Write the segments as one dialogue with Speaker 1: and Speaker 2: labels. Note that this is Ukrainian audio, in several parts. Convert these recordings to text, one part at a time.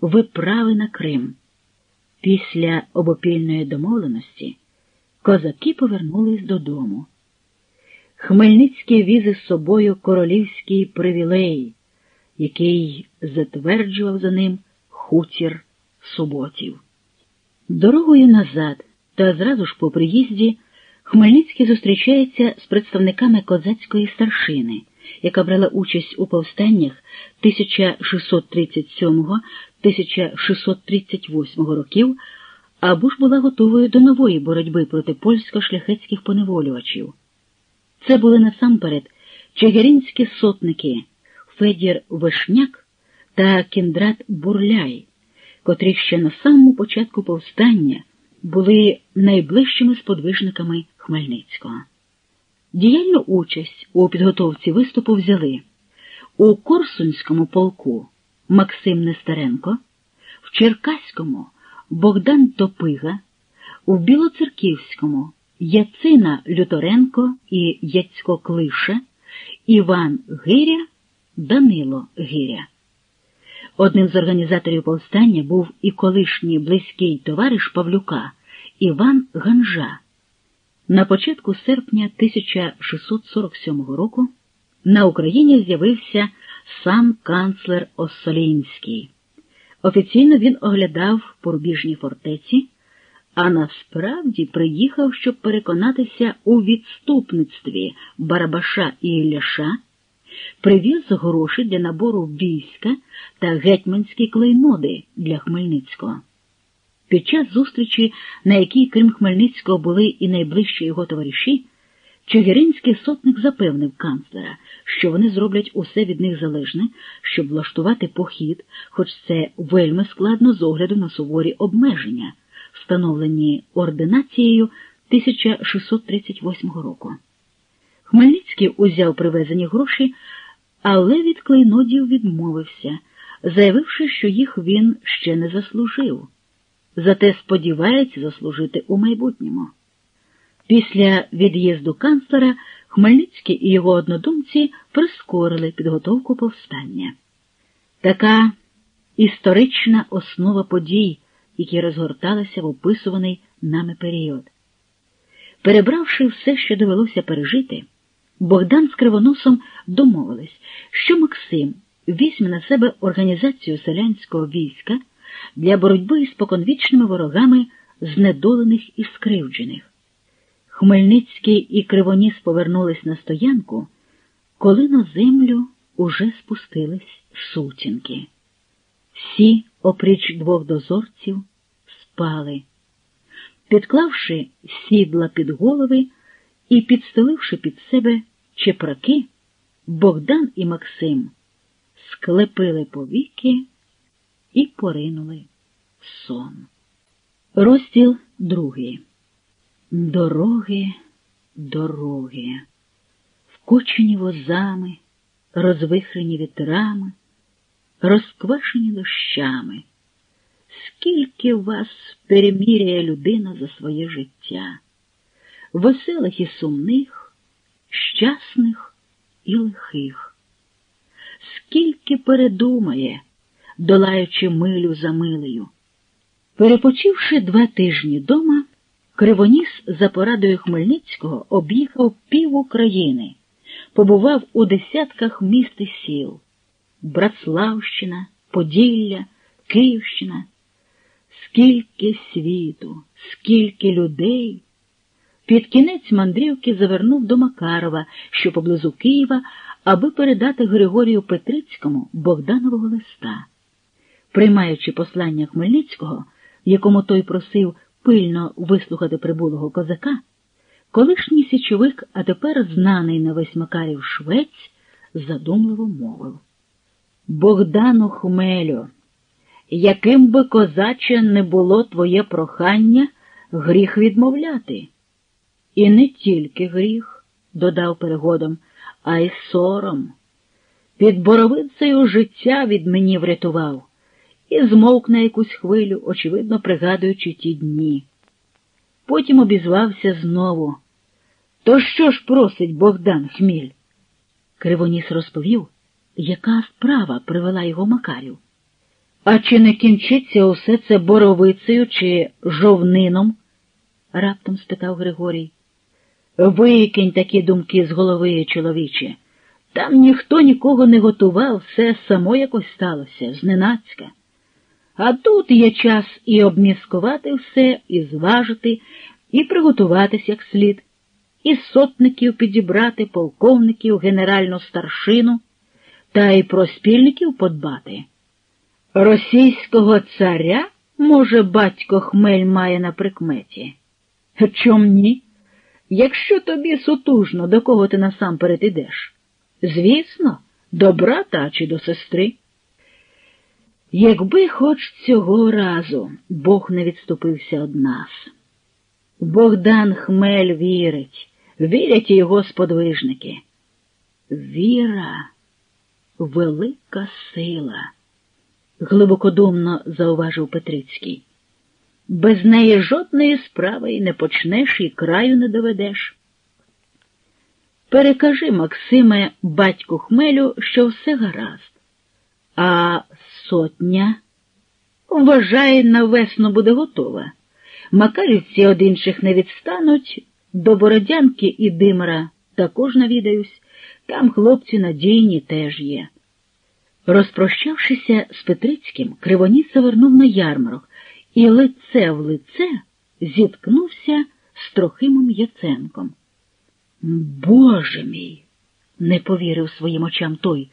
Speaker 1: виправи на Крим. Після обопільної домовленості козаки повернулись додому. Хмельницький віз із собою королівський привілей, який затверджував за ним хутір суботів. Дорогою назад та зразу ж по приїзді Хмельницький зустрічається з представниками козацької старшини, яка брала участь у повстаннях 1637-1638 років, або ж була готовою до нової боротьби проти польсько-шляхетських поневолювачів. Це були насамперед чигиринські сотники Федір Вишняк та Кіндрат Бурляй, котрі ще на самому початку повстання були найближчими сподвижниками Хмельницького. Діяльну участь у підготовці виступу взяли у Корсунському полку Максим Нестеренко, в Черкаському Богдан Топига, у Білоцерківському Яцина Люторенко і Яцько Клиша, Іван Гиря, Данило Гиря. Одним з організаторів повстання був і колишній близький товариш Павлюка Іван Ганжа. На початку серпня 1647 року на Україні з'явився сам канцлер Оссолінський. Офіційно він оглядав порубіжні фортеці, а насправді приїхав, щоб переконатися у відступництві Барабаша і Ілляша, привіз гроші для набору війська та гетьманські клейноди для Хмельницького. Під час зустрічі, на якій, крім Хмельницького, були і найближчі його товариші, Чигиринський сотник запевнив канцлера, що вони зроблять усе від них залежне, щоб влаштувати похід, хоч це вельми складно з огляду на суворі обмеження, встановлені ординацією 1638 року. Хмельницький узяв привезені гроші, але від клейнодів відмовився, заявивши, що їх він ще не заслужив зате сподівається заслужити у майбутньому. Після від'їзду канцлера Хмельницький і його однодумці прискорили підготовку повстання. Така історична основа подій, які розгорталися в описуваний нами період. Перебравши все, що довелося пережити, Богдан з Кривоносом домовились, що Максим візьме на себе організацію селянського війська для боротьби із споконвічними ворогами знедолених і скривджених. Хмельницький і Кривоніс повернулись на стоянку, коли на землю уже спустились сутінки. Всі, опріч двох дозорців, спали. Підклавши сідла під голови і підстеливши під себе чепраки, Богдан і Максим склепили повіки і поринули в сон. Розділ другий. Дороги, дороги, вкочені возами, розвихрені вітрами, розквашені дощами. Скільки вас переміряє людина за своє життя, веселих і сумних, щасних і лихих, скільки передумає долаючи милю за милею. Перепочивши два тижні дома, Кривоніс за порадою Хмельницького об'їхав пів України, побував у десятках міст і сіл Братславщина, Поділля, Київщина. Скільки світу, скільки людей. Під кінець мандрівки завернув до Макарова, що поблизу Києва, аби передати Григорію Петрицькому Богданового листа. Приймаючи послання Хмельницького, якому той просив пильно вислухати прибулого козака, колишній січовик, а тепер знаний на весь Макарів швець, задумливо мовив Богдану Хмелю, яким би козаче не було твоє прохання, гріх відмовляти. І не тільки гріх, додав перегодом, а й сором. Під боровицею життя від мені врятував і змовк на якусь хвилю, очевидно пригадуючи ті дні. Потім обізвався знову. То що ж просить Богдан Хміль? Кривоніс розповів, яка справа привела його Макарів. А чи не кінчиться усе це боровицею чи жовнином? раптом спитав Григорій. Викинь такі думки з голови, чоловіче. Там ніхто нікого не готував, все само якось сталося, зненацька. А тут є час і обміскувати все, і зважити, і приготуватись як слід, і сотників підібрати, полковників, генеральну старшину, та й про спільників подбати. Російського царя, може, батько хмель має на прикметі? Чом ні? Якщо тобі сутужно, до кого ти насамперед ідеш? Звісно, до брата чи до сестри. Якби хоч цього разу Бог не відступився од нас. Богдан Хмель вірить, вірять і його сподвижники. Віра велика сила, глибокодумно зауважив Петрицький. Без неї жодної справи й не почнеш і краю не доведеш. Перекажи, Максиме, батьку хмелю, що все гаразд, а сотня, вважає, на весну буде готова. Макарівці од інших не відстануть, до Бородянки і Димара також навідаюсь, там хлопці надійні теж є. Розпрощавшися з Петрицьким, Кривоніс завернув на ярмарок і лице в лице зіткнувся з Трохимом Яценком. Боже мій, не повірив своїм очам той.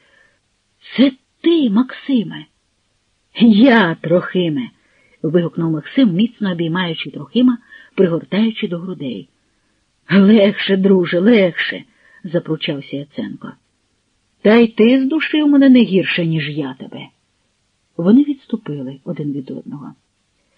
Speaker 1: Це ти, Максиме. Я, Трохиме. вигукнув Максим, міцно обіймаючи Трохима, пригортаючи до грудей. Легше, друже, легше, запручався Яценко. Та й ти здушив мене не гірше, ніж я тебе. Вони відступили один від одного.